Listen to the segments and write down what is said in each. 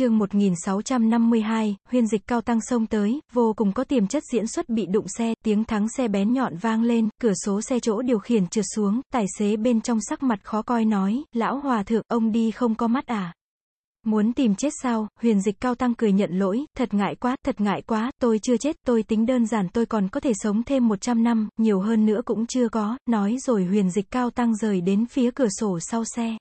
chương 1652, huyền dịch cao tăng sông tới, vô cùng có tiềm chất diễn xuất bị đụng xe, tiếng thắng xe bén nhọn vang lên, cửa số xe chỗ điều khiển trượt xuống, tài xế bên trong sắc mặt khó coi nói, lão hòa thượng, ông đi không có mắt à. Muốn tìm chết sao, huyền dịch cao tăng cười nhận lỗi, thật ngại quá, thật ngại quá, tôi chưa chết, tôi tính đơn giản tôi còn có thể sống thêm 100 năm, nhiều hơn nữa cũng chưa có, nói rồi huyền dịch cao tăng rời đến phía cửa sổ sau xe.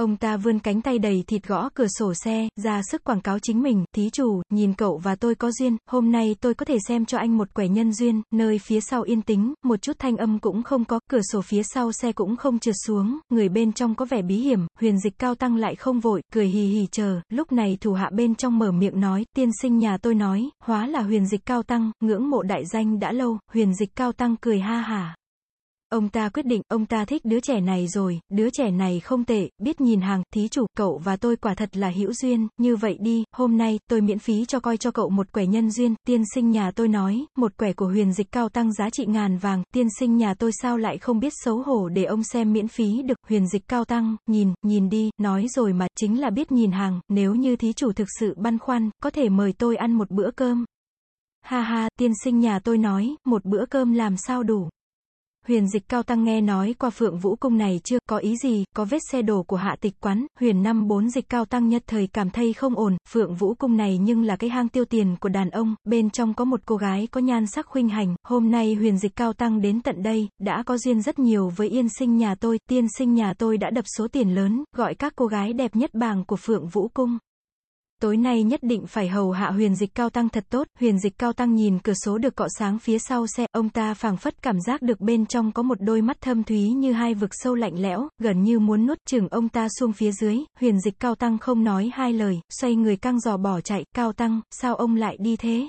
Ông ta vươn cánh tay đầy thịt gõ cửa sổ xe, ra sức quảng cáo chính mình, thí chủ, nhìn cậu và tôi có duyên, hôm nay tôi có thể xem cho anh một quẻ nhân duyên, nơi phía sau yên tĩnh, một chút thanh âm cũng không có, cửa sổ phía sau xe cũng không trượt xuống, người bên trong có vẻ bí hiểm, huyền dịch cao tăng lại không vội, cười hì hì chờ, lúc này thủ hạ bên trong mở miệng nói, tiên sinh nhà tôi nói, hóa là huyền dịch cao tăng, ngưỡng mộ đại danh đã lâu, huyền dịch cao tăng cười ha hả. Ông ta quyết định, ông ta thích đứa trẻ này rồi, đứa trẻ này không tệ, biết nhìn hàng, thí chủ, cậu và tôi quả thật là hữu duyên, như vậy đi, hôm nay, tôi miễn phí cho coi cho cậu một quẻ nhân duyên, tiên sinh nhà tôi nói, một quẻ của huyền dịch cao tăng giá trị ngàn vàng, tiên sinh nhà tôi sao lại không biết xấu hổ để ông xem miễn phí được, huyền dịch cao tăng, nhìn, nhìn đi, nói rồi mà, chính là biết nhìn hàng, nếu như thí chủ thực sự băn khoăn, có thể mời tôi ăn một bữa cơm. Ha ha, tiên sinh nhà tôi nói, một bữa cơm làm sao đủ. Huyền dịch cao tăng nghe nói qua phượng vũ cung này chưa, có ý gì, có vết xe đổ của hạ tịch quán, huyền năm bốn dịch cao tăng nhất thời cảm thấy không ổn, phượng vũ cung này nhưng là cái hang tiêu tiền của đàn ông, bên trong có một cô gái có nhan sắc khuynh hành, hôm nay huyền dịch cao tăng đến tận đây, đã có duyên rất nhiều với yên sinh nhà tôi, tiên sinh nhà tôi đã đập số tiền lớn, gọi các cô gái đẹp nhất bảng của phượng vũ cung tối nay nhất định phải hầu hạ huyền dịch cao tăng thật tốt, huyền dịch cao tăng nhìn cửa số được cọ sáng phía sau xe, ông ta phảng phất cảm giác được bên trong có một đôi mắt thâm thúy như hai vực sâu lạnh lẽo, gần như muốn nuốt chừng ông ta xuống phía dưới, huyền dịch cao tăng không nói hai lời, xoay người căng giò bỏ chạy, cao tăng, sao ông lại đi thế?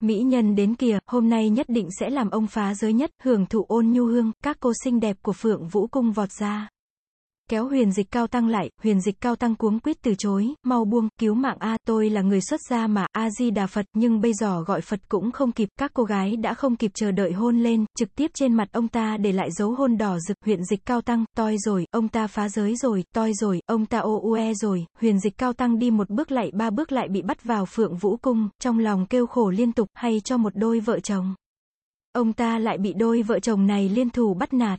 Mỹ nhân đến kìa, hôm nay nhất định sẽ làm ông phá giới nhất, hưởng thụ ôn nhu hương, các cô xinh đẹp của phượng vũ cung vọt ra. Kéo huyền dịch cao tăng lại, huyền dịch cao tăng cuống quýt từ chối, mau buông, cứu mạng A, tôi là người xuất gia mà, A-di-đà Phật, nhưng bây giờ gọi Phật cũng không kịp, các cô gái đã không kịp chờ đợi hôn lên, trực tiếp trên mặt ông ta để lại dấu hôn đỏ rực, huyền dịch cao tăng, toi rồi, ông ta phá giới rồi, toi rồi, ông ta ô ue rồi, huyền dịch cao tăng đi một bước lại ba bước lại bị bắt vào phượng vũ cung, trong lòng kêu khổ liên tục, hay cho một đôi vợ chồng. Ông ta lại bị đôi vợ chồng này liên thủ bắt nạt.